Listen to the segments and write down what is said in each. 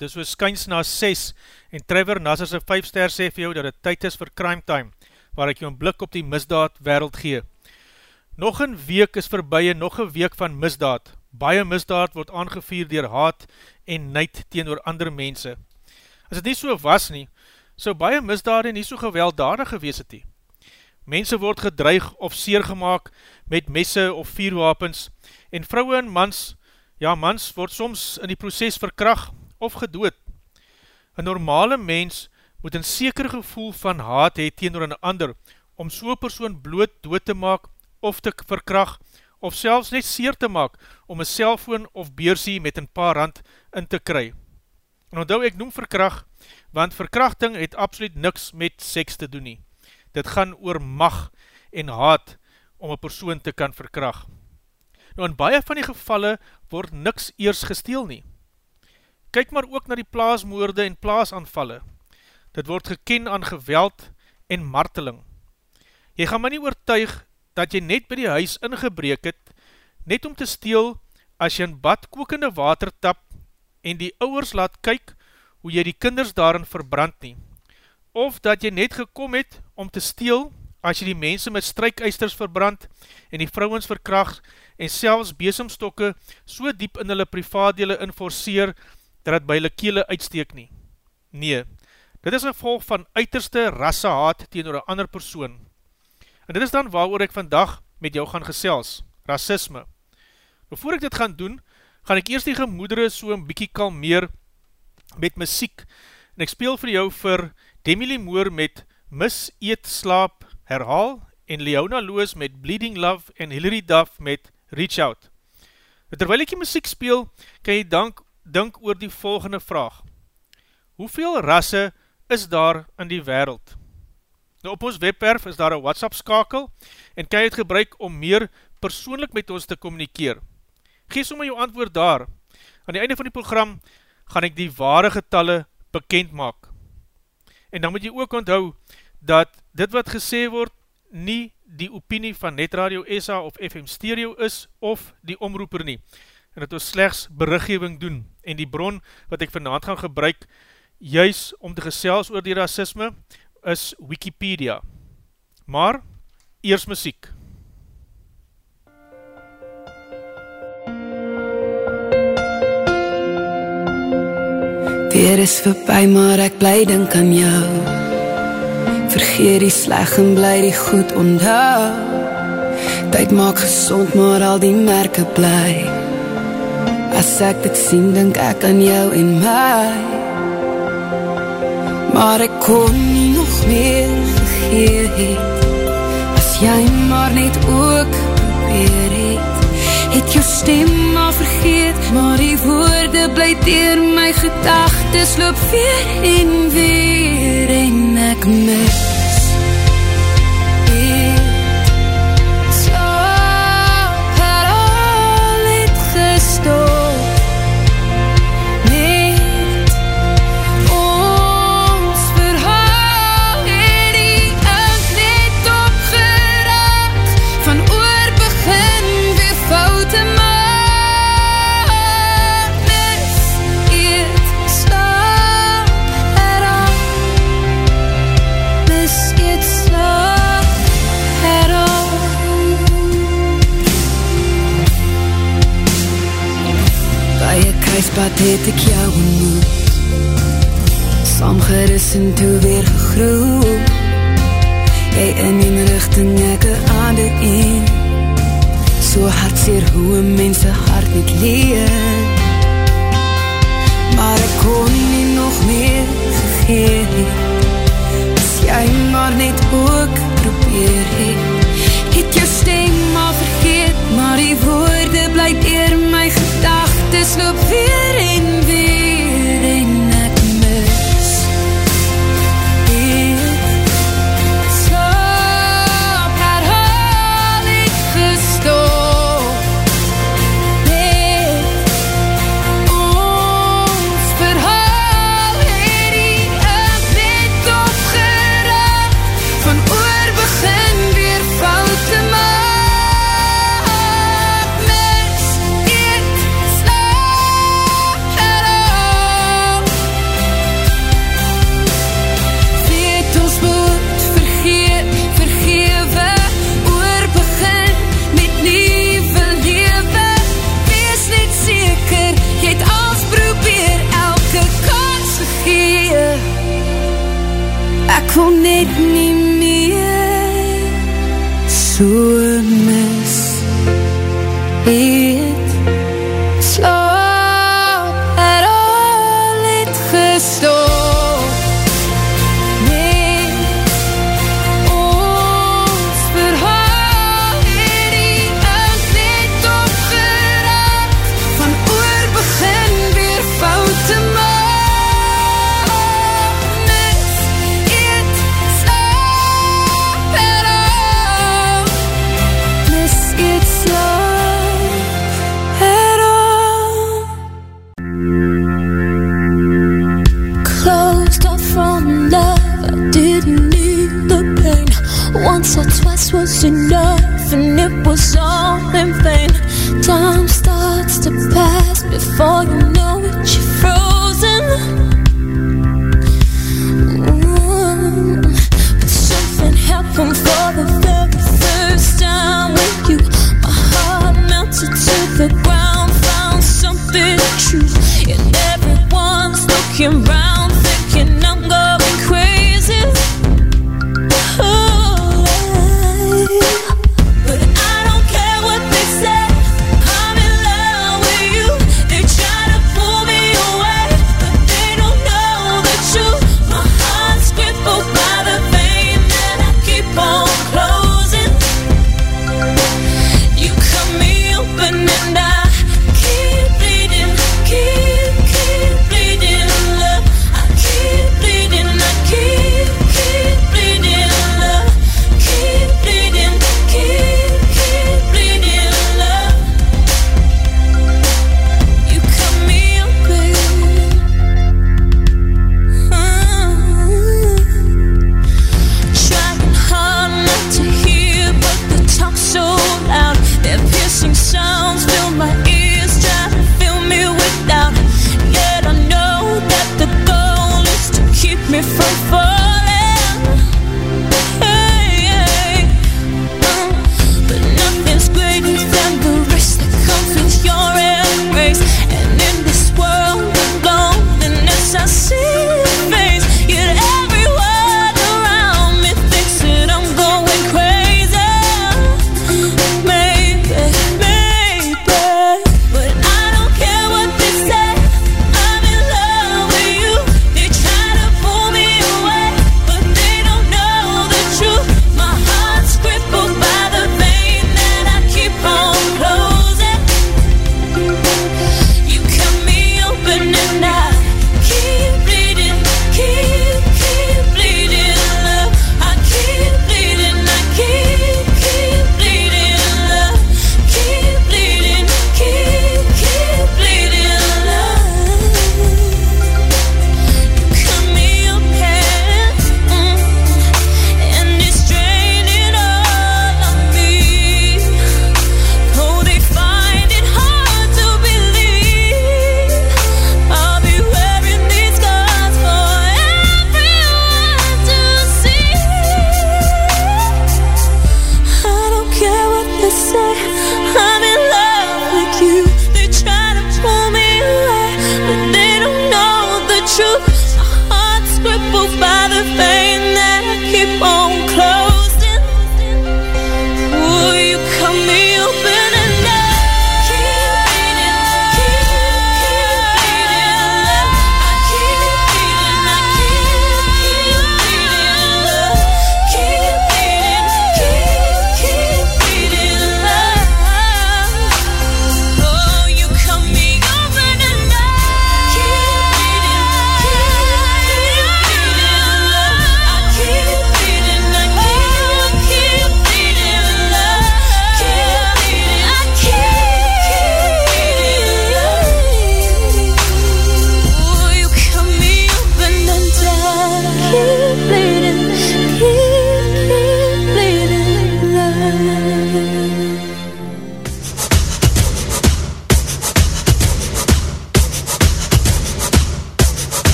Goeienaand, dit is so skyns na 6 en Trevor Nassers 'n 5 ster sê vir jou dat het tyd is vir crime time, waar ek jou een blik op die misdaad wereld gee. Nog een week is voorbij en nog een week van misdaad. Baie misdaad word aangevier dier haat en nijd teen oor ander mense. As het nie so was nie, so baie misdaad nie so gewelddadig gewees het nie. Mense word gedreig of seergemaak met messe of vierwapens en vrouwe en mans Ja, mans word soms in die proces verkracht of gedood. Een normale mens moet een seker gevoel van haat hee teenoor een ander, om so'n persoon bloot dood te maak of te verkracht, of selfs net seer te maak, om een cellfoon of beersie met een paar rand in te kry. En onthou ek noem verkracht, want verkrachting het absoluut niks met seks te doen nie. Dit gaan oor mag en haat om een persoon te kan verkracht. Nou in baie van die gevalle word niks eers gesteel nie. Kyk maar ook na die plaasmoorde en plaasanvalle. Dit word geken aan geweld en marteling. Jy gaan my nie oortuig dat jy net by die huis ingebreek het, net om te steel as jy in bad kokende water tap en die ouwers laat kyk hoe jy die kinders daarin verbrand nie. Of dat jy net gekom het om te steel as jy die mense met strykeisters verbrand en die vrouwens verkracht en selfs besemstokke so diep in hulle privaatdele inforceer, dat het by hulle kele uitsteek nie. Nee, dit is een volg van uiterste rassehaat tegen een ander persoon. En dit is dan waar ek vandag met jou gaan gesels, racisme. Voor ek dit gaan doen, gaan ek eerst die gemoedere so een bykie kalmeer met muziek, en ek speel vir jou vir Demi Limoor met Mis Eet Slaap Herhaal en Leona Loos met Bleeding Love en Hilary Duff met reach out. Terwyl ek die muziek speel, kan jy dank, dink oor die volgende vraag. Hoeveel rasse is daar in die wereld? Nou op ons webwerf is daar een WhatsApp skakel en kan jy het gebruik om meer persoonlik met ons te communikeer. Gees om jou antwoord daar. Aan die einde van die program gaan ek die ware getalle bekend maak. En dan moet jy ook onthou dat dit wat gesê word nie die opinie van Netradio SA of FM Stereo is of die omroeper nie. En dat ons slechts berichtgeving doen. En die bron wat ek vanavond gaan gebruik, juis om te gesels oor die racisme, is Wikipedia. Maar, eers muziek. Weer is voorbij, maar ek bly denk aan jou Vergeer die sleg en bly die goed onthou Tyd maak gezond maar al die merke bly As ek dit sien denk ek aan jou en my. Maar ek kon nie nog meer vergeer het. As jy maar net ook probeer het Het jou stem maar vergeet. Maar die woorde bly dier my gedagtes Loop weer en weer en ek mis pad het ek jou ontmoet? Samgeris en toe weer gegroep Jy in die richting ek een ander een. So hartseer hoe een mens een hart niet leer. Maar ek kon nie nog meer het As jy maar net ook probeer het Maar die woorde blyk eer my gedag gedagtes loop weer en weer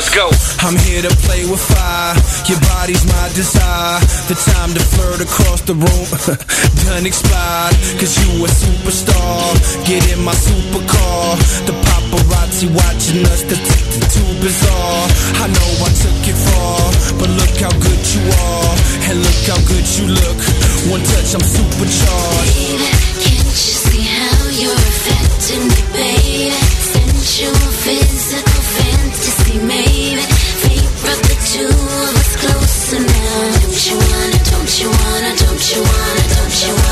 Let's go. I'm here to play with fire. Your body's my desire. The time to flirt across the room done expired. Cause you a superstar. Get in my supercar. The paparazzi watching us. The too bizarre. I know I took it far. But look how good you are. And look how good you look. One touch, I'm supercharged. Baby, can't you see how you're affecting me, baby? Sensual, physical fantasy, the two of us closer now. Don't you wanna, don't you wanna, don't you wanna, don't you wanna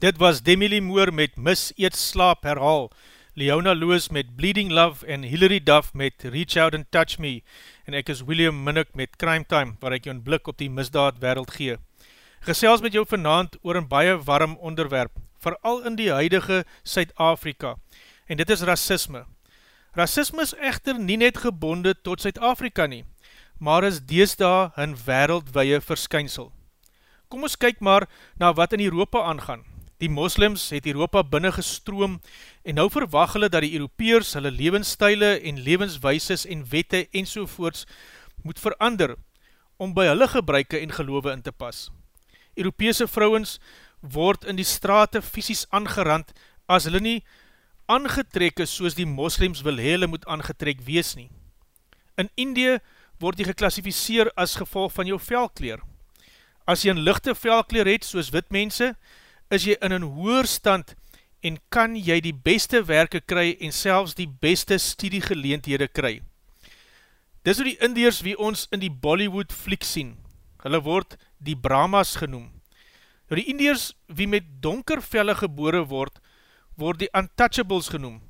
Dit was Demi Moore met Miss Eet Slaap herhaal, Leona Lewis met Bleeding Love en Hilary Duff met Reach Out and Touch Me en ek is William Minnick met Crime Time waar ek jou een blik op die misdaad wereld gee. Gesels met jou vanavond oor een baie warm onderwerp, vooral in die huidige Suid-Afrika en dit is racisme. Racisme is echter nie net gebonde tot Suid-Afrika nie, maar is deesdaar hun wereldwee verskynsel. Kom ons kyk maar na wat in Europa aangaan. Die moslims het Europa binnen gestroom en nou verwag hulle dat die Europeers hulle levensstijle en levenswijses en wette en sovoorts moet verander om by hulle gebruike en geloof in te pas. Europese vrouwens word in die strate fysisk aangerand as hulle nie aangetrek is soos die moslims wil hele moet aangetrek wees nie. In Indië word die geklassificeer as gevolg van jou velkleer. As jy een lichte velkleer het soos wit mense, is jy in een hoer stand en kan jy die beste werke kry en selfs die beste studiegeleendhede kry. Dis hoe die Indiërs wie ons in die Bollywood fliek sien. Hulle word die Brahmas genoem. Nou die Indiërs wie met donker velle gebore word, word die Untouchables genoem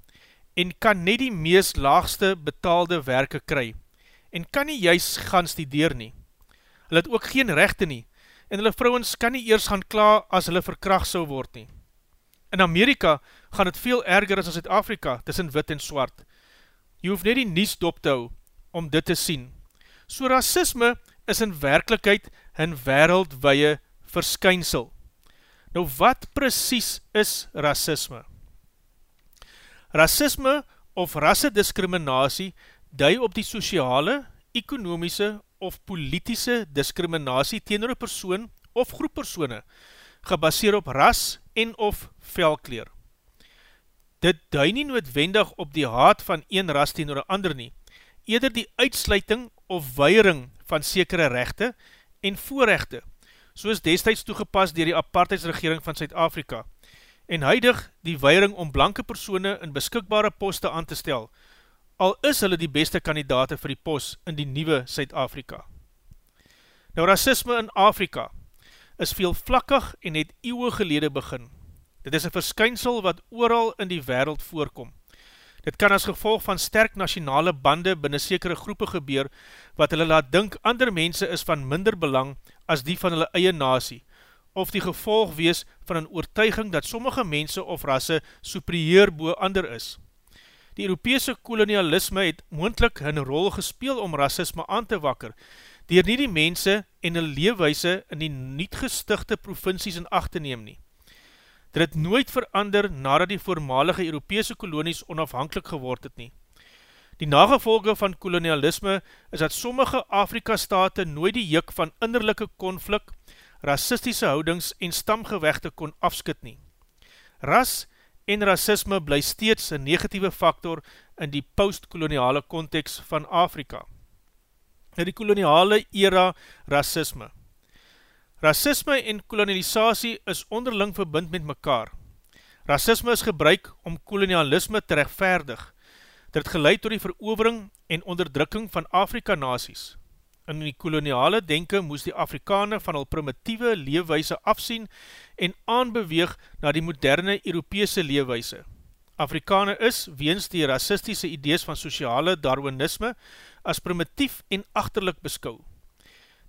en kan net die mees laagste betaalde werke kry en kan nie juist gaan studeer nie. Hulle het ook geen rechte nie en hulle vrouwens kan nie eers gaan kla as hulle verkracht sou word nie. In Amerika gaan het veel erger as in Zuid-Afrika tussen wit en swart. Jy hoef net die nies dop te hou om dit te sien. So racisme is in werkelijkheid hun wereldwee verskynsel. Nou wat precies is racisme? Racisme of rassediskriminatie dui op die sociale, ekonomiese of politische discriminatie teenoor een persoon of groep persoene, gebaseer op ras en of velkleer. Dit dui nie noodwendig op die haat van een ras teenoor een ander nie, eerder die uitsluiting of weiring van sekere rechte en voorrechte, soos destijds toegepas dier die apartheidsregering van Suid-Afrika, en huidig die weiring om blanke persone in beskikbare poste aan te stel, al is hulle die beste kandidate vir die pos in die nieuwe Suid-Afrika. Nou racisme in Afrika is veel vlakkig en het eeuwe gelede begin. Dit is een verskynsel wat ooral in die wereld voorkom. Dit kan as gevolg van sterk nationale bande binnen sekere groepe gebeur, wat hulle laat dink ander mense is van minder belang as die van hulle eie nasie, of die gevolg wees van een oortuiging dat sommige mense of rasse superieur boe ander is. Die Europese kolonialisme het moendlik hun rol gespeel om racisme aan te wakker, dier nie die mense en hulle leefwijse in die niet gestigte provincies in acht te neem nie. Dit het nooit verander nadat die voormalige Europese kolonies onafhankelijk geword het nie. Die nagevolge van kolonialisme is dat sommige Afrika-state nooit die juk van innerlijke konflik, racistische houdings en stamgewechte kon afskit nie. Ras en racisme bly steeds een negatieve factor in die postkoloniale context van Afrika. na die koloniale era racisme. Racisme en kolonialisatie is onderling verbind met mekaar. Racisme is gebruik om kolonialisme te rechtvaardig. Dit geleid door die verovering en onderdrukking van Afrika nasies. In die koloniale denke moes die Afrikaane van al primitieve leefwijse afsien en aanbeweeg na die moderne Europese leefwijse. Afrikaane is, weens die racistische idees van sociale darwinisme, as primitief en achterlik beskou.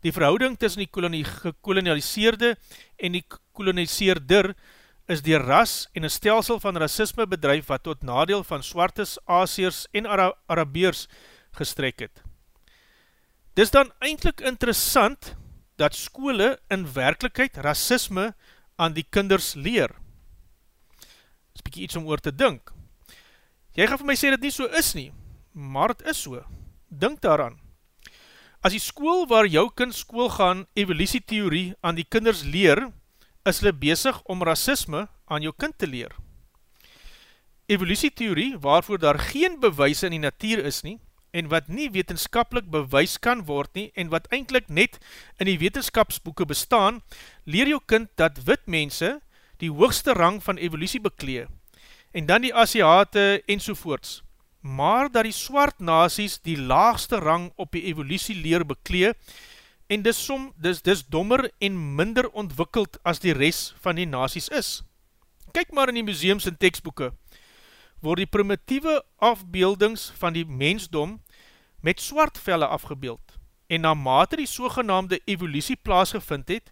Die verhouding tussen die gekolonialiseerde en die koloniseerder is die ras en een stelsel van racisme bedrijf wat tot nadeel van swartes, Asiërs en Ara Arabeers gestrek het. Dis dan eindelijk interessant dat skole in werkelijkheid racisme aan die kinders leer. Dis bykie iets om oor te dink. Jy gaan vir my sê dat nie so is nie, maar het is so. Dink daaraan. As die school waar jou kind school gaan evolutietheorie aan die kinders leer, is hulle bezig om racisme aan jou kind te leer. Evolutietheorie, waarvoor daar geen bewys in die natuur is nie, en wat nie wetenskapelik bewys kan word nie, en wat eindelijk net in die wetenskapsboeken bestaan, leer jou kind dat wit mense die hoogste rang van evolutie beklee, en dan die Asiate en sovoorts, maar dat die swart nasies die laagste rang op die evolutie leer beklee, en dis, som, dis, dis dommer en minder ontwikkeld as die res van die nasies is. Kyk maar in die museums en tekstboeken, word die primitieve afbeeldings van die mensdom met swart velle afgebeeld, en na mate die sogenaamde evolutie plaasgevind het,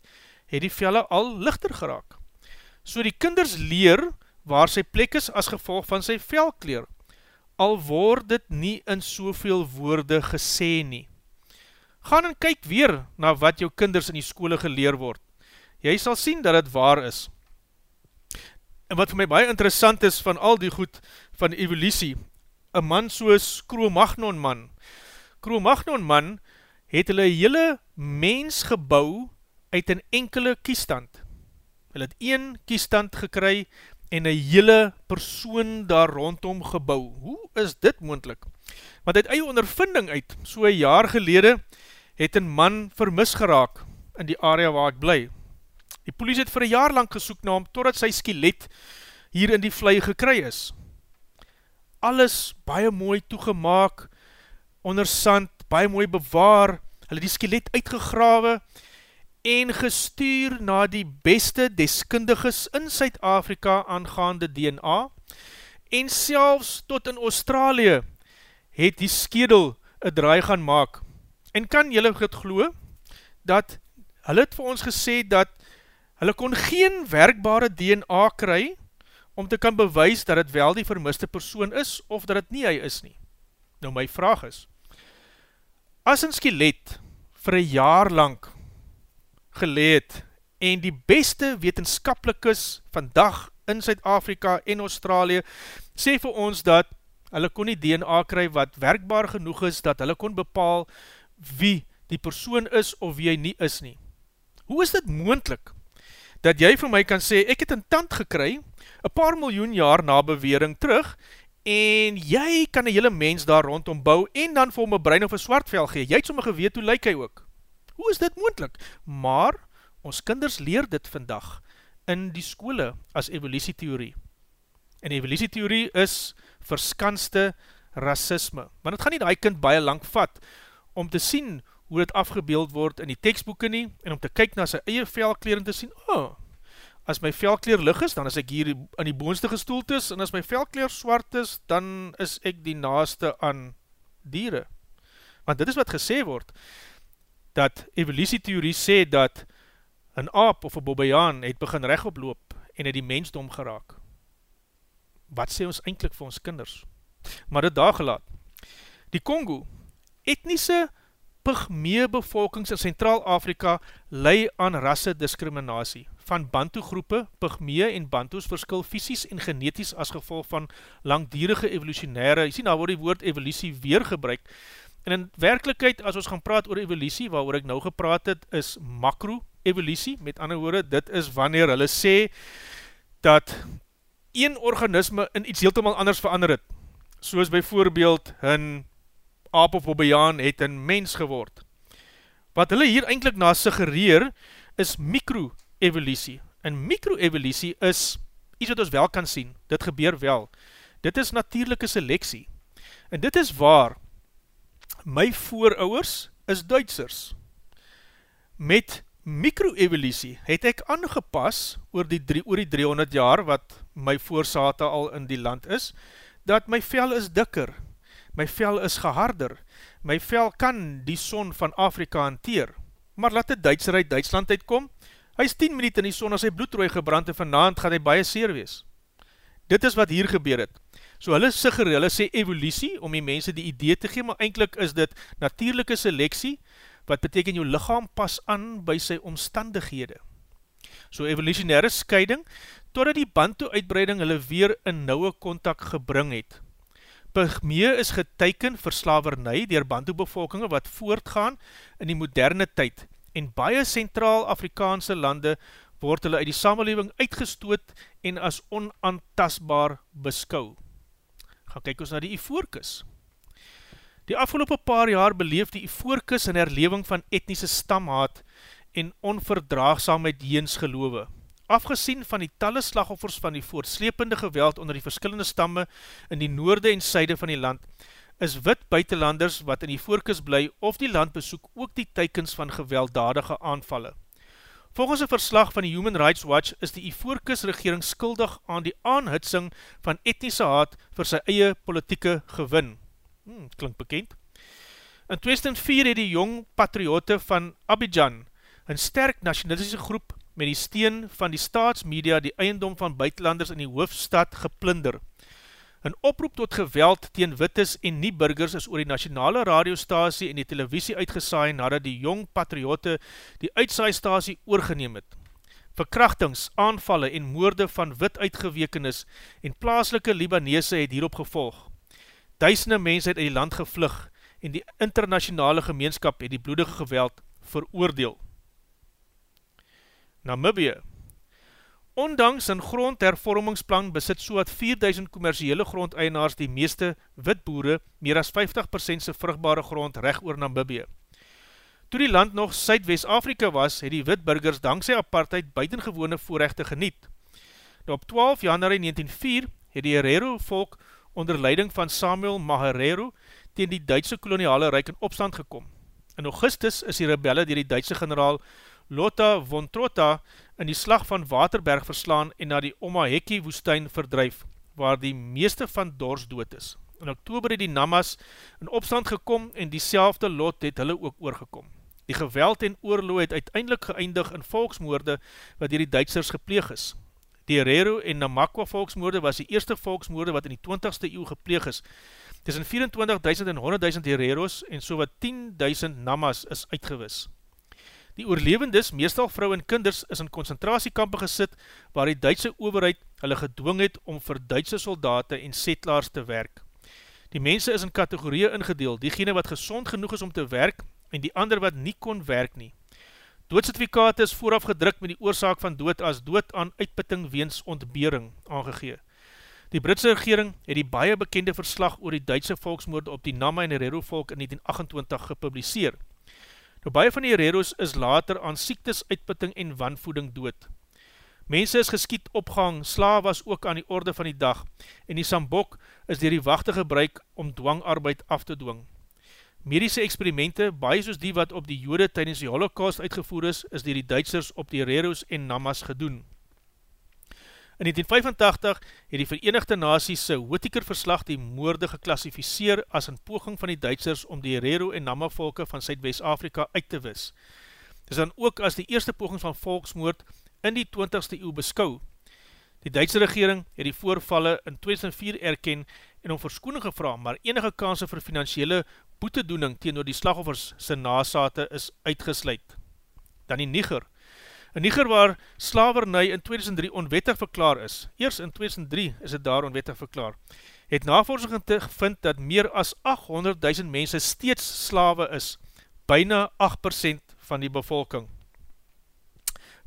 het die velle al lichter geraak. So die kinders leer waar sy plek is as gevolg van sy velkleer, al word dit nie in soveel woorde gesê nie. Gaan en kyk weer na wat jou kinders in die skole geleer word. Jy sal sien dat het waar is. En wat vir my baie interessant is van al die goed van evolutie, een man soos Cro-Magnon man. Cro-Magnon man het hulle hele mens gebouw uit een enkele kiestand. Hulle het een kiestand gekry en een hele persoon daar rondom gebouw. Hoe is dit moendlik? Want uit eie ondervinding uit, so een jaar gelede, het een man vermis geraak in die area waar ek bly. Die polies het vir een jaar lang gesoek na hom, totdat sy skelet hier in die vlei gekry is. Alles baie mooi toegemaak, onder sand, baie mooi bewaar, hulle die skelet uitgegrawe, en gestuur na die beste deskundiges in Suid-Afrika aangaande DNA, en selfs tot in Australië het die skedel een draai gaan maak. En kan jylle het glo, dat hulle het vir ons gesê dat Hulle kon geen werkbare DNA kry om te kan bewys dat het wel die vermiste persoon is of dat het nie hy is nie. Nou my vraag is, as een skelet vir een jaar lang geleed en die beste wetenskapelikes vandag in Zuid-Afrika en Australië sê vir ons dat hulle kon nie DNA kry wat werkbaar genoeg is dat hulle kon bepaal wie die persoon is of wie hy nie is nie. Hoe is dit moendlik dat jy vir my kan sê, ek het een tand gekry, een paar miljoen jaar na bewering terug, en jy kan een hele mens daar rondom bou, en dan vir my brein of een swartvel gee, jy het somme geweet, hoe lyk hy ook? Hoe is dit moendlik? Maar, ons kinders leer dit vandag, in die skole, as evolutietheorie. En evolutietheorie is verskanste racisme, want het gaan nie die kind baie lang vat, om te sien hoe dit afgebeeld word in die tekstboeken nie, en om te kyk na sy eie velkleer en te sien, oh, as my velkleer lig is, dan is ek hier in die boonste gestoeld is, en as my velkleer swart is, dan is ek die naaste aan dieren. Want dit is wat gesê word, dat evolutietheorie sê dat een aap of een bobejaan het begin recht oploop en het die mensdom geraak. Wat sê ons eindelijk vir ons kinders? Maar dit daar gelaat. Die Congo, etnise pygmee bevolkings in Centraal-Afrika lei aan rasse discriminatie. Van Bantu groepe, pygmee en Bantus verskil fysisk en geneties as gevolg van langdierige evolutionaire, jy sien nou word die woord evolutie weer gebruik, en in werkelijkheid, as ons gaan praat oor evolutie, waar ek nou gepraat het, is macro-evolutie, met ander woorde, dit is wanneer hulle sê, dat een organisme in iets heeltemal anders verander het, soos bijvoorbeeld hun aap of Bobbejaan het een mens geword. Wat hulle hier eindelijk na suggereer, is micro-evolutie. En micro-evolutie is iets wat ons wel kan sien. Dit gebeur wel. Dit is natuurlijke selectie. En dit is waar my voorouders is Duitsers. Met micro-evolutie het ek aangepas oor die, drie, oor die 300 jaar wat my voorsate al in die land is, dat my vel is dikker, my vel is geharder, my vel kan die son van Afrika hanteer, maar laat die Duitser uit Duitsland uitkom, hy is 10 minuut in die son as hy bloedrooi gebrand en vanavond gaat hy baie seer wees. Dit is wat hier gebeur het. So hulle sigger, hulle sê evolutie, om die mense die idee te gee, maar eindelijk is dit natuurlijke selectie, wat beteken jou lichaam pas aan by sy omstandighede. So evolutionaire scheiding, totdat die Bantu-uitbreiding hulle weer in nouwe contact gebring het. Pygmee is geteiken vir slavernij dier Bantu-bevolkinge wat voortgaan in die moderne tyd en baie Centraal-Afrikaanse lande word hulle uit die samenleving uitgestoot en as onantastbaar beskou. Gaan kyk ons na die Ivoorkus. Die afgelopen paar jaar beleef die Ivoorkus in herleving van etnische stamhaat en onverdraagsamheid jeens geloof. Afgesien van die talle slagoffers van die voortslepende geweld onder die verskillende stamme in die noorde en syde van die land, is wit buitenlanders wat in die voorkus bly of die land besoek ook die teikens van gewelddadige aanvalle. Volgens een verslag van die Human Rights Watch is die Ivoorkus regering skuldig aan die aanhitsing van etnische haat vir sy eie politieke gewin hmm, klink bekend. In 2004 het die jong patriote van Abidjan, een sterk nationalistische groep met die steen van die staatsmedia die eiendom van buitenlanders in die hoofdstad geplunder. Een oproep tot geweld teen wittes en nie burgers is oor die nationale radiostasie en die televisie uitgesaai nadat die jong patriote die uitsaaistasie oorgeneem het. Verkrachtings, aanvalle en moorde van wit uitgewekenis en plaaslike Libanese het hierop gevolg. Duisende mens het in die land gevlug en die internationale gemeenskap het die bloedige geweld veroordeel. Namibie Ondanks een grondhervormingsplan besit so wat 4000 commerciele grondeienaars die meeste witboere meer as 50% se vrugbare grond recht oor Namibie. Toe die land nog Suid-West-Afrika was, het die witburgers dankzij apartheid buitengewone voorrechte geniet. Nou op 12 januari 1904 het die Herero volk onder leiding van Samuel Maharero teen die Duitse koloniale reik in opstand gekom. In augustus is die rebelle dier die Duitse generaal Lothar von Trotta in die slag van Waterberg verslaan en na die Omaheki woestijn verdryf, waar die meeste van Dors dood is. In oktober het die Namas in opstand gekom en die selfde lot het hulle ook oorgekom. Die geweld en oorloo het uiteindelik geëindig in volksmoorde wat dier die Duitsers gepleeg is. Die Herero en Namakwa volksmoorde was die eerste volksmoorde wat in die 20ste eeuw gepleeg is. Tussen 24.000 en 100.000 Hereros en so wat 10.000 Namas is uitgewis. Die oorlevendes, meestal vrou en kinders, is in concentratiekampe gesit waar die Duitse overheid hulle gedwong het om vir Duitse soldaten en setlaars te werk. Die mense is in kategorieën ingedeel, diegene wat gezond genoeg is om te werk en die ander wat nie kon werk nie. Doodsertifikate is vooraf gedruk met die oorzaak van dood as dood aan uitputting weens ontbering aangegee. Die Britse regering het die baie bekende verslag oor die Duitse volksmoord op die Nama en Herero volk in 1928 gepubliseer. Nou baie van die Hereros is later aan siektes, uitputting en wanvoeding dood. Mense is geskiet opgehang, slaaf was ook aan die orde van die dag en die Sambok is dier die wachte gebruik om dwangarbeid af te dwing. Medische experimente, baie soos die wat op die jode tydens die holocaust uitgevoer is, is dier die Duitsers op die Reros en Namas gedoen. In 1985 het die Verenigde Naties sy Whittaker verslag die moorde geklassificeer as een poging van die Duitsers om die Rero en Nama volke van Zuid-West-Afrika uit te wis. Dit is dan ook as die eerste poging van volksmoord in die 20ste eeuw beskou. Die Duitse regering het die voorvalle in 2004 erken en om verskoening gevra, maar enige kanse vir financiële boetedoening teenoor die slagoffers sy nasate is uitgesluit. Dan die Niger. In Niger waar slavernij in 2003 onwettig verklaar is, eers in 2003 is het daar onwettig verklaar, het navorsing gevind dat meer as 800.000 mense steeds slawe is, byna 8% van die bevolking.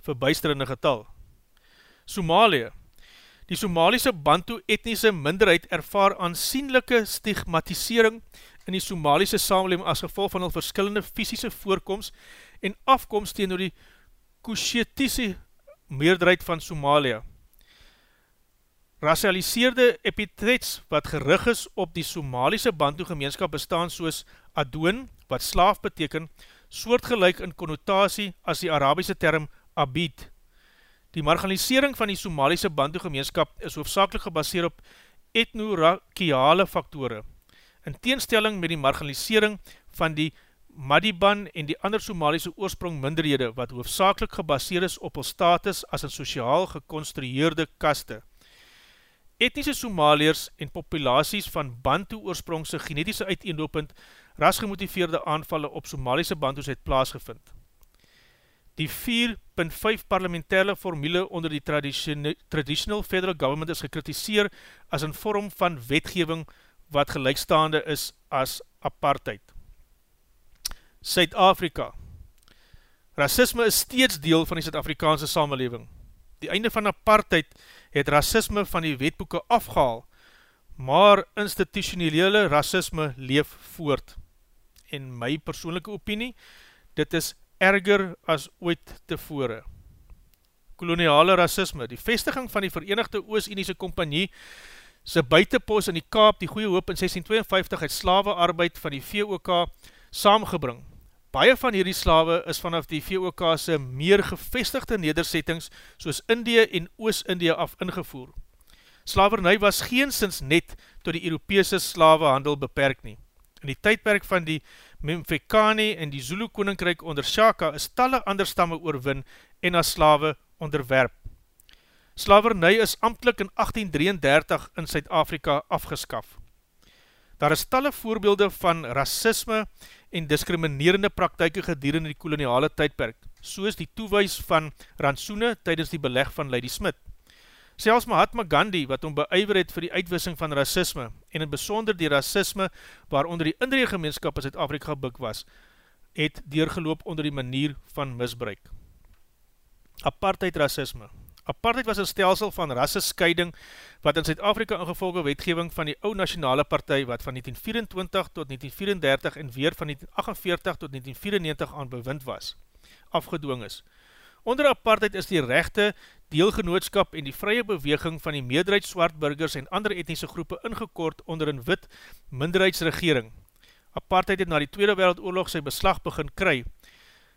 Verbuisterende getal. Somalië. Die Somaliese Bantu etnische minderheid ervaar aansienlijke stigmatisering in die Somaliese samenleving as gevolg van al verskillende fysische voorkomst en afkomst tegen die Kushetiese meerderheid van Somalia. Racialiseerde epithets wat gerig is op die Somaliese bantu gemeenskap bestaan soos Adoon, wat slaaf beteken, soortgelijk in konnotatie as die Arabiese term Abid. Die marginalisering van die Somaliese bantu gemeenskap is hoofdzakelik gebaseer op etnorakiale faktore. In teenstelling met die marginalisering van die Madiban en die ander Somaliese oorsprong minderhede wat hoofdzakelik gebaseer is op al status as een sociaal geconstrueerde kaste. Etnische Somaliërs en populaties van Bantu oorsprongse genetische uiteenlopend rasgemotiveerde aanvalle op Somaliese Bantus het plaasgevind. Die 4.5 parlementaire formule onder die traditional federal government is gekritiseer as een vorm van wetgeving wat gelijkstaande is as apartheid. Suid-Afrika Racisme is steeds deel van die Suid-Afrikaanse samenleving. Die einde van apartheid het racisme van die wetboeken afgehaal, maar institutionele racisme leef voort. En my persoonlijke opinie, dit is erger as ooit tevore. Koloniale racisme, die vestiging van die Verenigde Oost-Indische Compagnie, sy buitenpost in die Kaap, die goeie hoop in 1652, het slawe arbeid van die VOK saamgebring. Baie van hierdie slawe is vanaf die VOK sy meer gevestigde nedersettings soos Indië en Oost-Indië af ingevoer. Slavernij was geensins net tot die Europese slawehandel beperk nie. In die tydperk van die Memphekani en die Zulu koninkryk onder Shaka is talle ander stamme oorwin en as slawe onderwerp. Slavernij is amtlik in 1833 in Suid-Afrika afgeskaf. Daar is talle voorbeelde van racisme en discriminerende praktijke gedurende die koloniale tydperk, soos die toewijs van rantsoene tydens die beleg van Lady Smith. Selfs Mahatma Gandhi, wat om beuiver het vir die uitwissing van racisme, en in besonder die racisme waaronder die indrie gemeenskap in Zuid-Afrika gebuk was, het deurgeloop onder die manier van misbruik. Apartheid racisme Apartheid was een stelsel van rassescheiding wat in Zuid-Afrika ingevolge wetgeving van die ou nationale partij wat van 1924 tot 1934 en weer van 1948 tot 1994 aan bewind was, afgedwong is. Onder apartheid is die rechte, deelgenootskap en die vrye beweging van die meerderheid swartburgers en andere etnische groepe ingekort onder een wit minderheidsregering. Apartheid het na die Tweede Wereldoorlog sy beslag begin kry,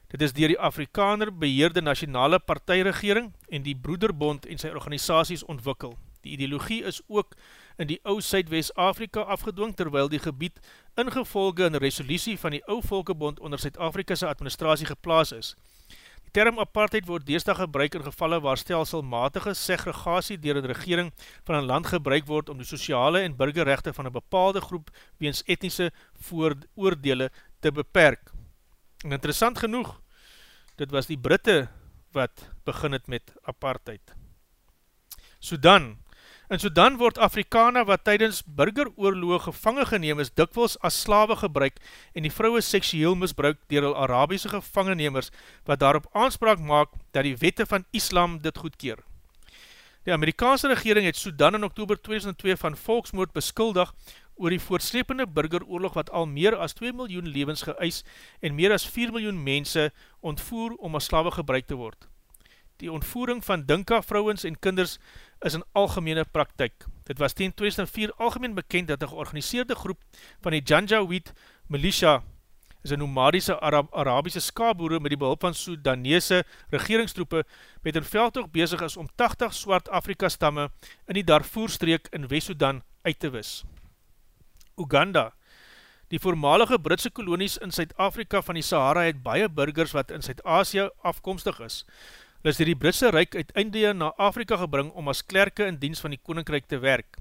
Dit is dier die Afrikaner beheerde nationale partijregering en die Broederbond en sy organisaties ontwikkel. Die ideologie is ook in die ou Suidwest-Afrika afgedwong terwyl die gebied ingevolge in resolutie van die ou Volkebond onder Suid-Afrikase administratie geplaas is. Die term apartheid word deesdag gebruik in gevalle waar stelselmatige segregatie dier een regering van een land gebruik word om die sociale en burgerrechte van een bepaalde groep weens etnische vooroordele te beperk. En interessant genoeg, dit was die Britte wat begin het met apartheid. Sudan In Sudan word Afrikaner wat tydens burgeroorloog gevangen geneem is dikwels as slawe gebruik en die vrouwe seksueel misbruik dier al Arabiese gevangenemers wat daarop aanspraak maak dat die wette van Islam dit goedkeer. Die Amerikaanse regering het Sudan in oktober 2002 van volksmoord beskuldig oor die voortslepende burgeroorlog wat al meer as 2 miljoen levens geëis en meer as 4 miljoen mense ontvoer om as slawe gebruik te word. Die ontvoering van Dinka vrouwens en kinders is een algemene praktijk. Dit was teen 2004 algemeen bekend dat een georganiseerde groep van die Janjaweed militia is een nomadische Arab Arabische skaboere met die behulp van Sudanese regeringstroepe met een veldtocht bezig is om 80 swart Afrika stamme in die Darvoerstreek in West-Sudan uit te wis. Uganda. Die voormalige Britse kolonies in Suid-Afrika van die Sahara het baie burgers wat in Suid-Asia afkomstig is. Lis die Britse Rijk uit India na Afrika gebring om as klerke in diens van die Koninkryk te werk.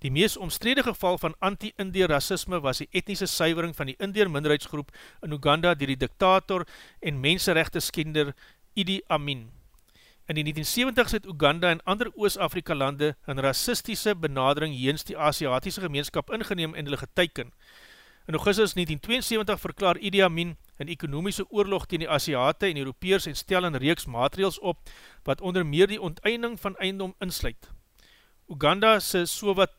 Die meest omstrede geval van anti-Indier racisme was die etnische suivering van die Indier minderheidsgroep in Uganda dier die diktator en menserechte skender Idi Amin. In die 1970s het Uganda en ander Oost-Afrika lande een racistische benadering jeens die Aziatische gemeenskap ingeneem en hulle geteiken. In augustus 1972 verklaar Idi Amin een ekonomiese oorlog tegen die Aziate en Europeers en stel een reeks maatregels op wat onder meer die onteinding van eindom insluit. Uganda se so wat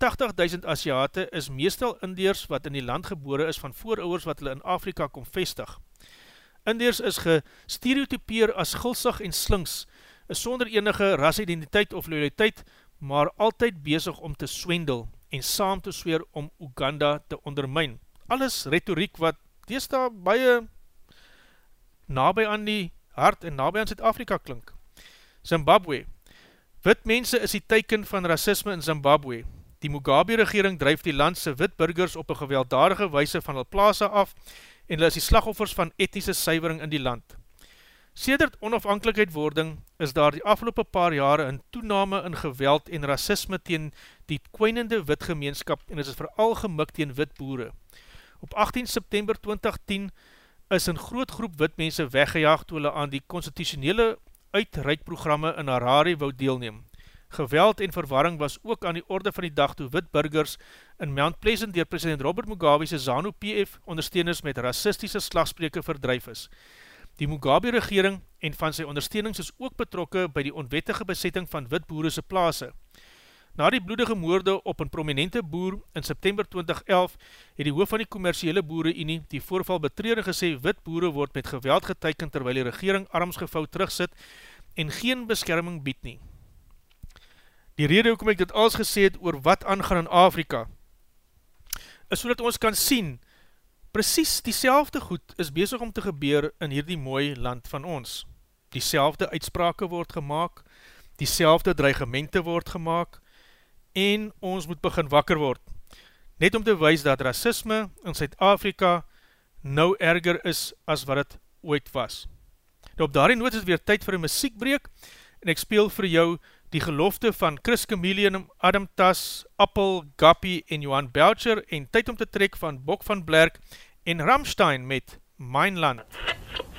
80.000 Asiate is meestal Indiërs wat in die land gebore is van voorouders wat hulle in Afrika kom vestig. Indiërs is gestereotypeer as gulsig en slinks, is sonder enige rasidentiteit of loyaliteit, maar altyd bezig om te swendel en saam te sweer om Uganda te ondermijn. Alles retoriek wat deesda baie nabij aan die hart en nabij aan Zuid-Afrika klink. Zimbabwe Wit mense is die teiken van racisme in Zimbabwe. Die Mugabe regering drijf die landse wit burgers op een gewelddadige weise van hulle plaas af en hulle is die slagoffers van etnische suivering in die land. Sedert onafhankelijkheidwording is daar die afgelopen paar jare een toename in geweld en racisme teen die kwijnende witgemeenskap en is het vooral gemik teen witboere. Op 18 September 2010 is een groot groep witmense weggejaagd toe hulle aan die constitutionele uitreikprogramme in Harare wou deelneem. Geweld en verwarring was ook aan die orde van die dag toe wit burgers in Mount Pleasant dier president Robert Mugabe's ZANU-PF ondersteuners met racistische slagspreke verdrijf is. Die Mugabe regering en van sy ondersteunings is ook betrokke by die onwettige besetting van wit boerese plaase. Na die bloedige moorde op een prominente boer in September 2011 het die hoof van die commerciële boere unie die voorval betrede gesê wit boere word met geweld geteiken terwyl die regering armsgevouw terugsit en geen beskerming bied nie. Die rede hoekom ek dit alles gesê het oor wat aangaan in Afrika is so ons kan sien precies die goed is bezig om te gebeur in hierdie mooi land van ons. Die uitsprake word gemaakt, die dreigemente word gemaakt, en ons moet begin wakker word. Net om te wees dat racisme in Suid-Afrika nou erger is as wat het ooit was. Nou op daarin noot is weer tyd vir een muziekbreek en ek speel vir jou die gelofte van Chris Chameleon, Adam Tas, Appel, Gappie en Johan Belcher en tyd om te trek van Bok van Blerk en Ramstein met Mainland. MUZIEK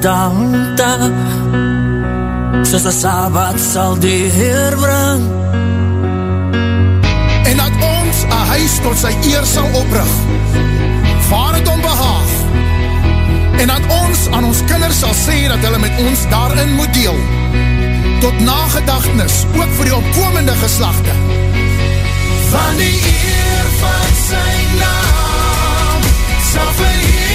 dankdag Soos die Sabbat sal die Heer bring. En dat ons een huis tot sy eer sal oprig Vaar het om behaag. En dat ons aan ons kinders sal sê dat hulle met ons daarin moet deel. Tot nagedagtenis, ook vir die opkomende geslachte Van die eer zijn naam zal verheerlijk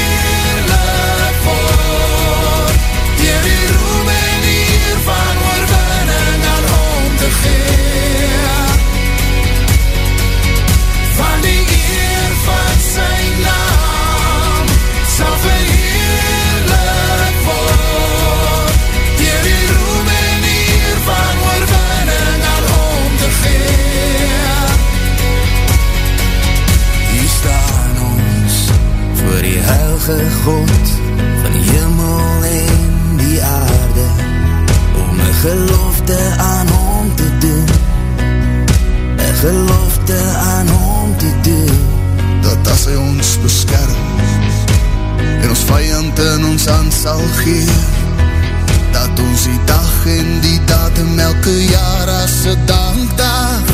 heilige God. Van die hemel en die aarde. Om een gelofte aan hom te doen. Een gelofte aan hom te doen. Dat as hy ons beskerm en ons vijand in ons hand sal gee dat ons die dag en die datum elke jaar as een dankdag.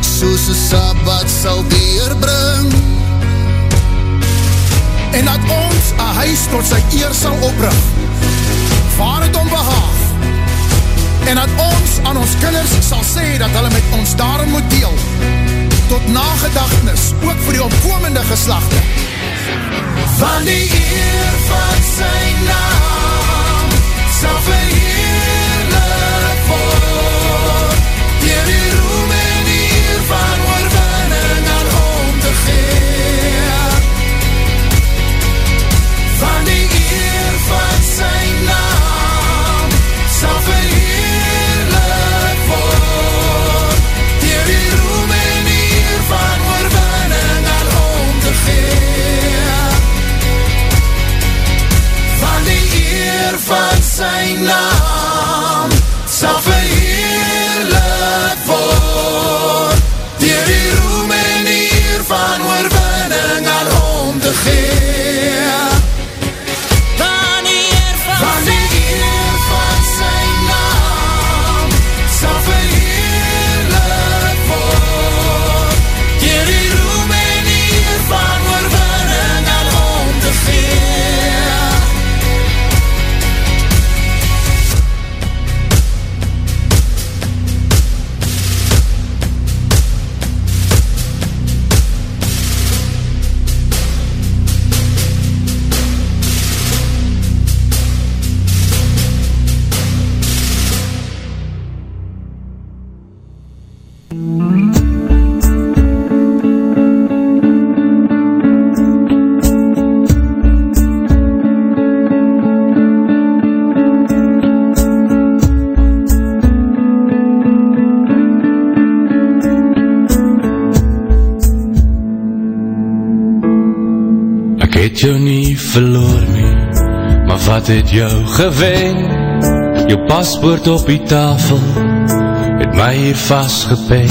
Soos een sabbat sal deurbring en dat ons een huis tot sy eer sal oprig. Vaar het om behaag en dat ons aan ons kinders sal sê dat hulle met ons daarom moet deel tot nagedagtenis, ook vir die opkomende geslachte. Van die eer van sy naam sal verheerlik eer van sy wat het jou gewen? Jou paspoort op die tafel Het my hier vastgepen.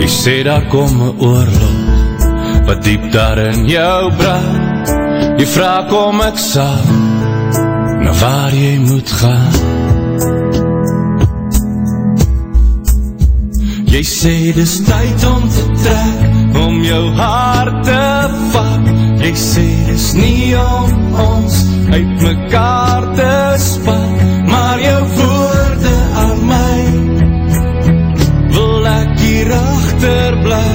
Jy sê daar kom een oorlog Wat diep daar in jou braak Jy vraag kom ek sal Na waar jy moet gaan. Jy sê dis tyd om te trek Om jou hart te vak. Jy sê dis nie om ons Uit mekaar te spak Maar jou woorde aan my. Wil ek hier achter bly?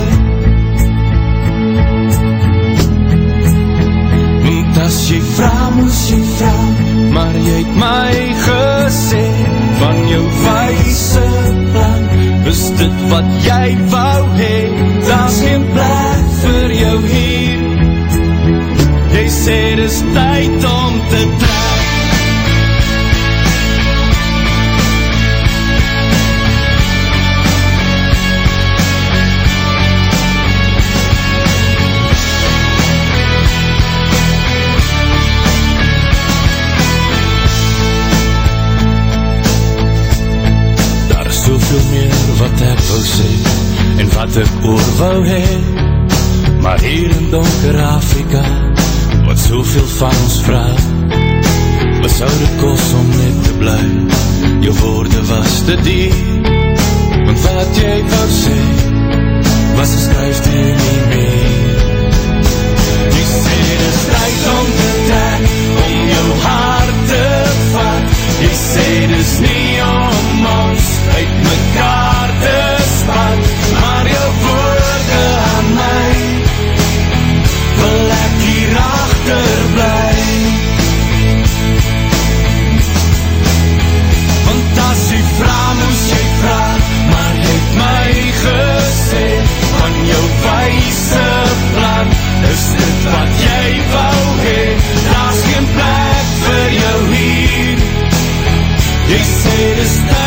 Want as jy vraag moes jy vraag Maar jy het my gesê Van jou wijse plan Is dit wat jy wou hee Daar is geen plek sê dis tyd om te trek Daar is soveel meer wat ek wou sê En wat ek oor wou hee Maar hier in donker Afrika Wat soveel van ons vraag Wat sou dit kost om net te bly Jou woorde was te diep Want wat jy wou sê Was geskryf hier nie meer. Jy sê dis tyd om te trek Om jou hart te vat Jy sê dis nie Is dit wat jy wou hee Daar is geen plek vir jou hier. Jy sê dis tyd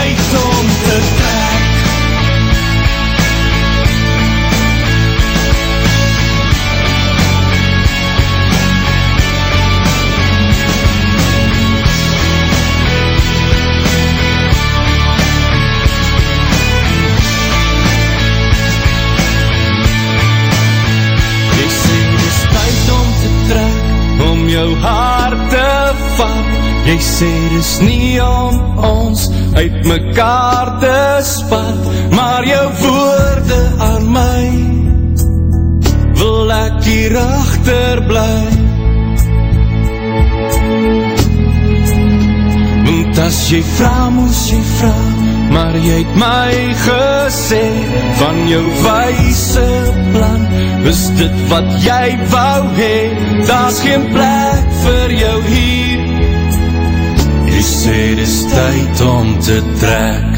Jy sê dis nie om ons Uit mekaar te spat Maar jou woorde aan my. Wil ek hier achter bly? Want as jy vraag moes jy vraag Maar jy het my gesê Van jou wijse plan Is dit wat jy wou hee Daar is geen plek vir jou hier Jy sê dis tyd om te trek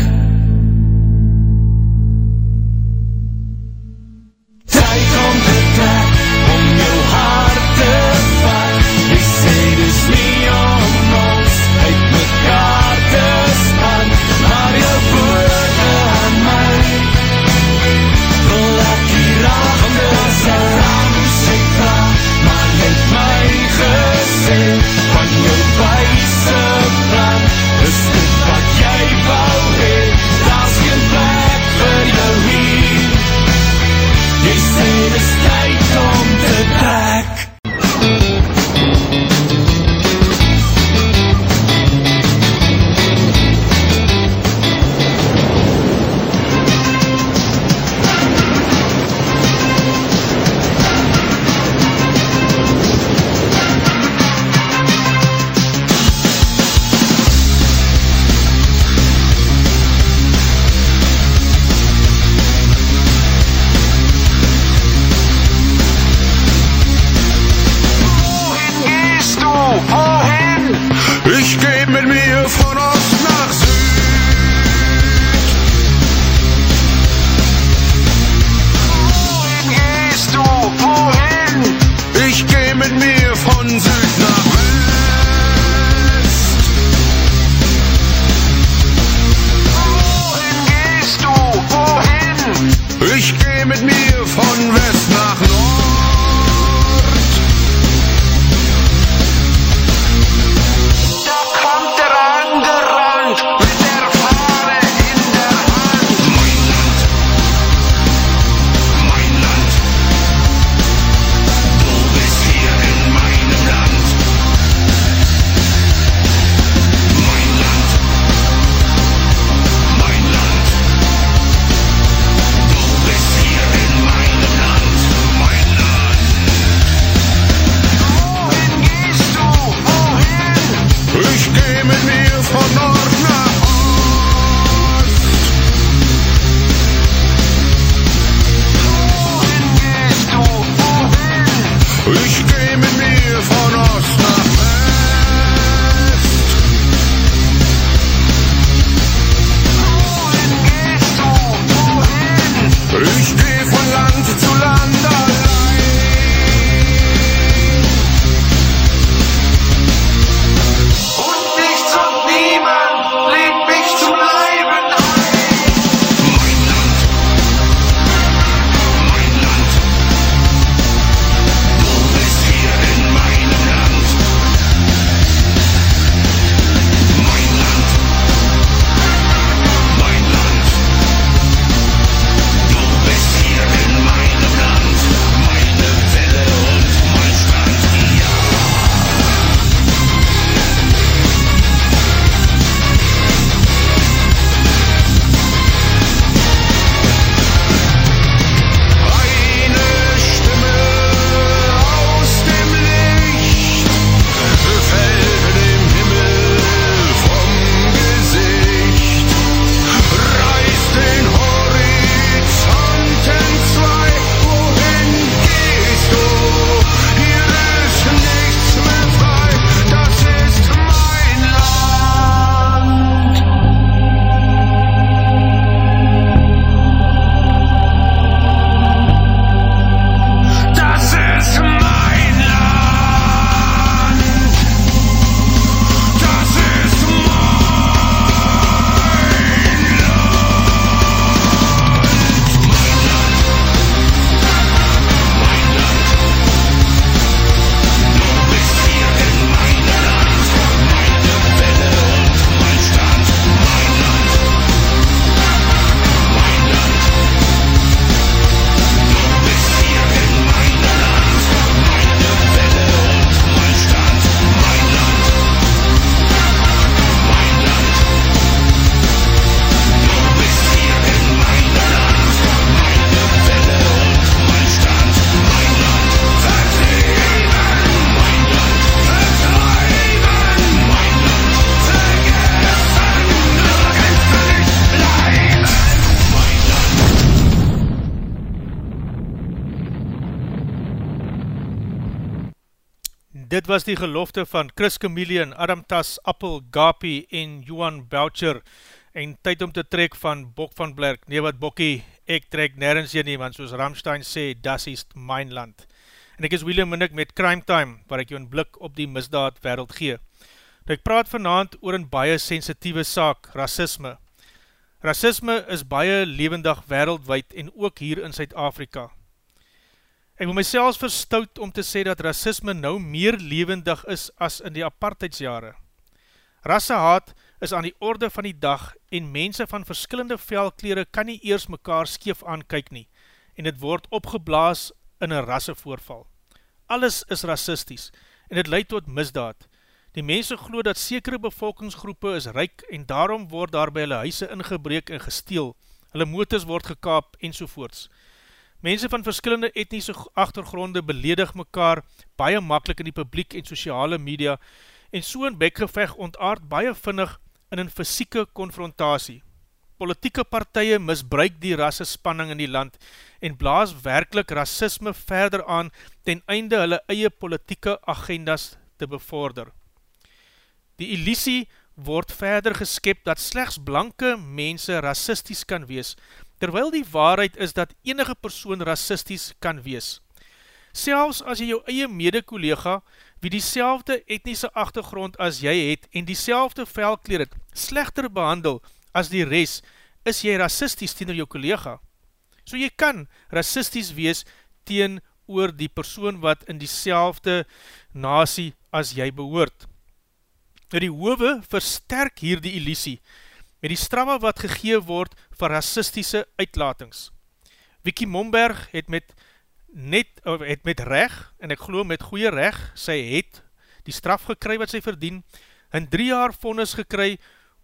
was die gelofte van Chris Chameleon, Adam Tas, Appel, Gapi en Johan Boucher en tyd om te trek van Bok van Blerk, nee wat Bokkie, ek trek nergens hier nie, want soos Ramstein sê, das is mijn land. En ek is William Minnick met Crime Time, waar ek jou een blik op die misdaad wereld gee. Nou ek praat vanavond oor een baie sensitieve saak, racisme. Racisme is baie levendig wereldwijd en ook hier in Suid-Afrika. Ek wil myself verstout om te sê dat racisme nou meer levendig is as in die apartheidsjare. Rassehaat is aan die orde van die dag en mense van verskillende velkleren kan nie eers mekaar skeef aankyk nie en het word opgeblaas in een rassevoorval. Alles is racisties en het leid tot misdaad. Die mense glo dat sekere bevolkingsgroepe is ryk en daarom word daar by hulle huise ingebreek en gesteel, hulle motors word gekaap en sovoorts. Mense van verskillende etnische achtergronde beledig mekaar baie makkelijk in die publiek en sociale media en so een bekgeveg ontaard baie vinnig in een fysieke konfrontatie. Politieke partije misbruik die rassespanning in die land en blaas werkelijk rassisme verder aan ten einde hulle eie politieke agendas te bevorder. Die illusie word verder geskip dat slechts blanke mense rassisties kan wees, terwyl die waarheid is dat enige persoon rassisties kan wees. Selfs as jy jou eie mede-collega, wie die etnische achtergrond as jy het en die velkleer het, slechter behandel as die res, is jy rassisties teen jou collega. So jy kan rassisties wees teen oor die persoon wat in die nasie as jy behoort. Nou die hove versterk hier die illusie met die stramme wat gegee word vir rassistische uitlatings. Wiki Momberg het met net, het met reg, en ek glo met goeie reg, sy het die straf gekry wat sy verdien, in drie jaar vonnis gekry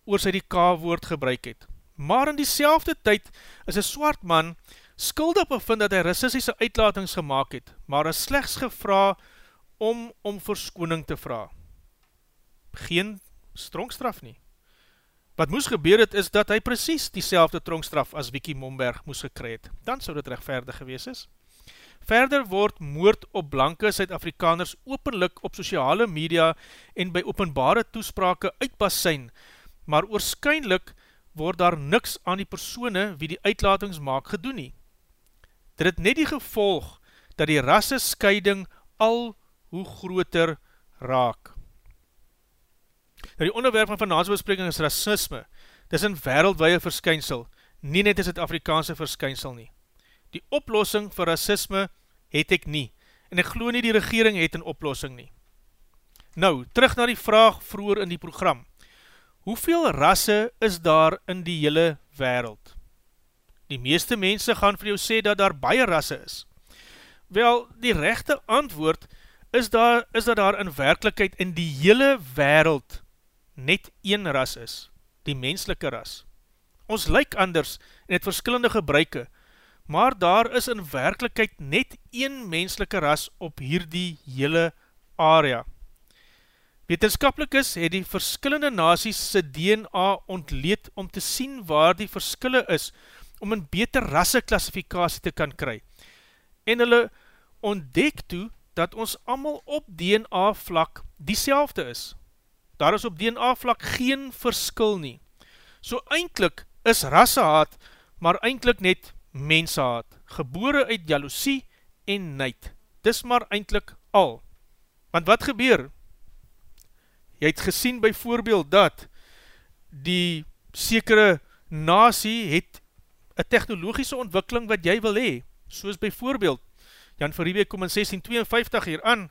oor sy die K-woord gebruik het. Maar in die tyd is een swart man skuldig bevind dat hy rassistische uitlatings gemaakt het, maar is slechts gevra om om verskoning te vraag geen strongstraf nie. Wat moes gebeur het, is dat hy precies die selfde trongstraf as Wiki Momberg moes gekry het. Dan sou dit rechtvaardig gewees is. Verder word moord op blanke Suid-Afrikaners openlik op sociale media en by openbare toesprake uitbasijn, maar oorskynlik word daar niks aan die persone wie die uitlatings maak gedoen nie. Dit het net die gevolg dat die rasse scheiding al hoe groter raak. Nou die onderwerp van vanavondse bespreking is racisme. Dit is een wereldwee verskynsel, nie net is het Afrikaanse verskynsel nie. Die oplossing vir racisme het ek nie, en ek glo nie die regering het een oplossing nie. Nou, terug na die vraag vroeger in die program. Hoeveel rasse is daar in die hele wereld? Die meeste mense gaan vir jou sê dat daar baie rasse is. Wel, die rechte antwoord is, daar, is dat daar in werkelijkheid in die hele wereld net een ras is, die menslike ras. Ons lyk anders en het verskillende gebruike, maar daar is in werkelijkheid net een menslike ras op hierdie hele area. Wetenskapelik is, het die verskillende nasies sy DNA ontleed om te sien waar die verskille is, om een beter rasseklassifikatie te kan kry. En hulle ontdek toe, dat ons allemaal op DNA vlak die is daar is op DNA vlak geen verskil nie. So eindelijk is rassehaat, maar eindelijk net mensehaat, gebore uit jaloesie en neid. Dis maar eindelijk al. Want wat gebeur? Jy het gesien by voorbeeld dat die sekere nasie het een technologische ontwikkeling wat jy wil hee, soos by voorbeeld, Jan Verriebe kom in 1652 hier aan,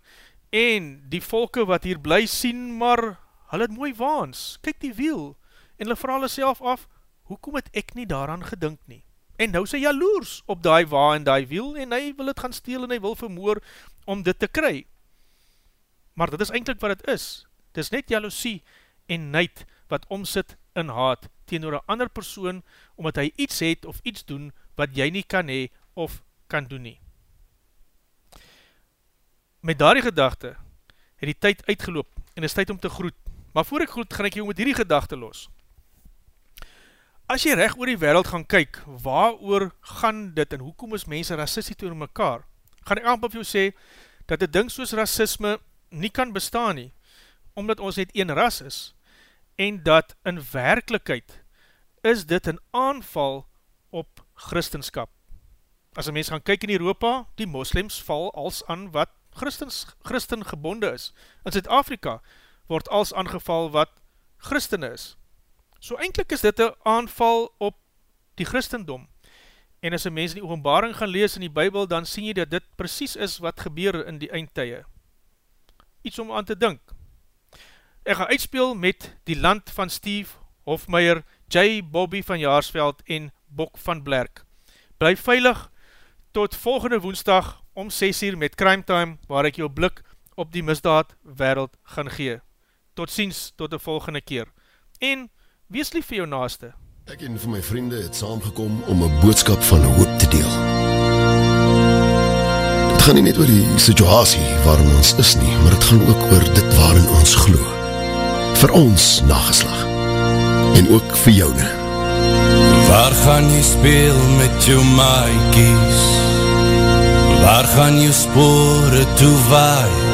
en die volke wat hier bly sien maar hulle het mooi waans, kyk die wiel, en hulle vraag hulle self af, hoekom het ek nie daaraan gedink nie? En nou sy jaloers op die wa en die wiel, en hy wil het gaan steel en hy wil vermoor om dit te kry. Maar dit is eindelijk wat het is. Dit is net jaloesie en neid wat omsit in haat teenoor een ander persoon, omdat hy iets het of iets doen wat jy nie kan hee of kan doen nie. Met daardie gedachte het die tyd uitgeloop en is tyd om te groet. Maar voor ek goed, gaan ek jou met hierdie gedachte los. As jy recht oor die wereld gaan kyk, waar gaan dit en hoekom is mense rassistie toe in mekaar, gaan ek aanpak jou sê, dat die ding soos rassisme nie kan bestaan nie, omdat ons net een ras is, en dat in werkelijkheid is dit een aanval op christenskap. As een mens gaan kyk in Europa, die moslims val als aan wat christen gebonde is. In Zuid-Afrika word als aangeval wat christen is. So eindelijk is dit een aanval op die christendom. En as een mens die openbaring gaan lees in die bybel, dan sien jy dat dit precies is wat gebeur in die eindtuie. Iets om aan te dink. Ek gaan uitspeel met die land van Steve Hofmeyer, J. Bobby van Jaarsveld en Bok van Blerk. Bly veilig tot volgende woensdag om 6 uur met Crime Time, waar ek jou blik op die misdaad wereld gaan gee. Tot ziens, tot die volgende keer. En, wees lief vir jou naaste. Ek en vir my vriende het saamgekom om een boodskap van hoop te deel. Dit gaan nie net oor die situasie waarin ons is nie, maar het gaan ook oor dit waarin ons glo. Vir ons nageslag. En ook vir jou ne. Waar gaan jy speel met jou maaikies? Waar gaan jou spore toe waai?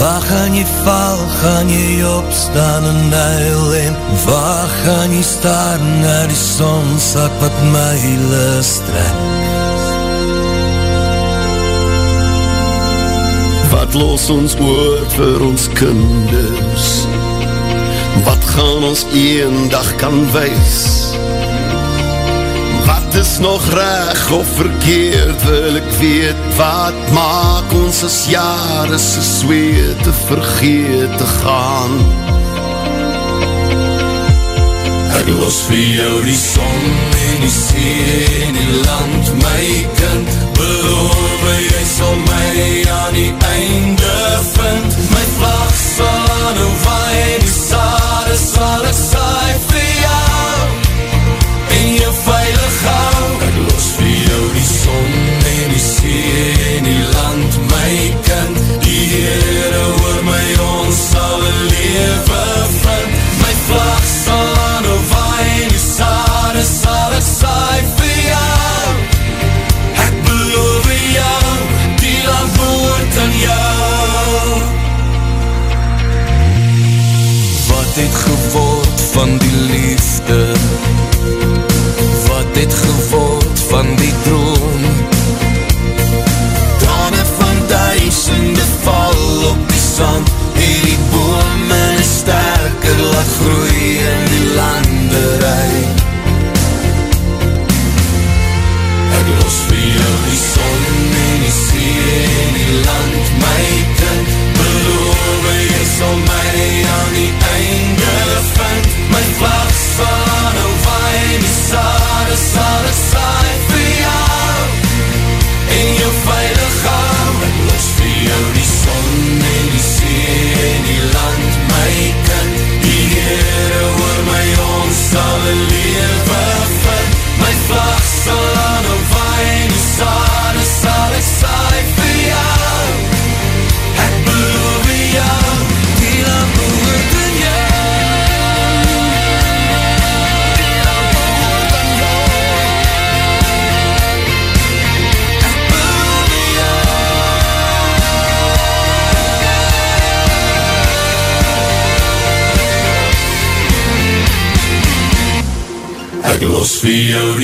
Waar gaan jy val, gaan jy opstaan en huil en waar gaan jy staan na die sonsak wat myle strek? Wat los ons oor vir ons kinders? Wat gaan ons een dag kan wees? Wat is nog reg of verkeerd wil ek weet Wat maak ons as jare se zweet te vergeet te gaan? Ek los vir jou die son en die see en die land. My kind, beloof jy sal my aan die einde vind. My vlag sal aan hoe waai die sade sal ek saai los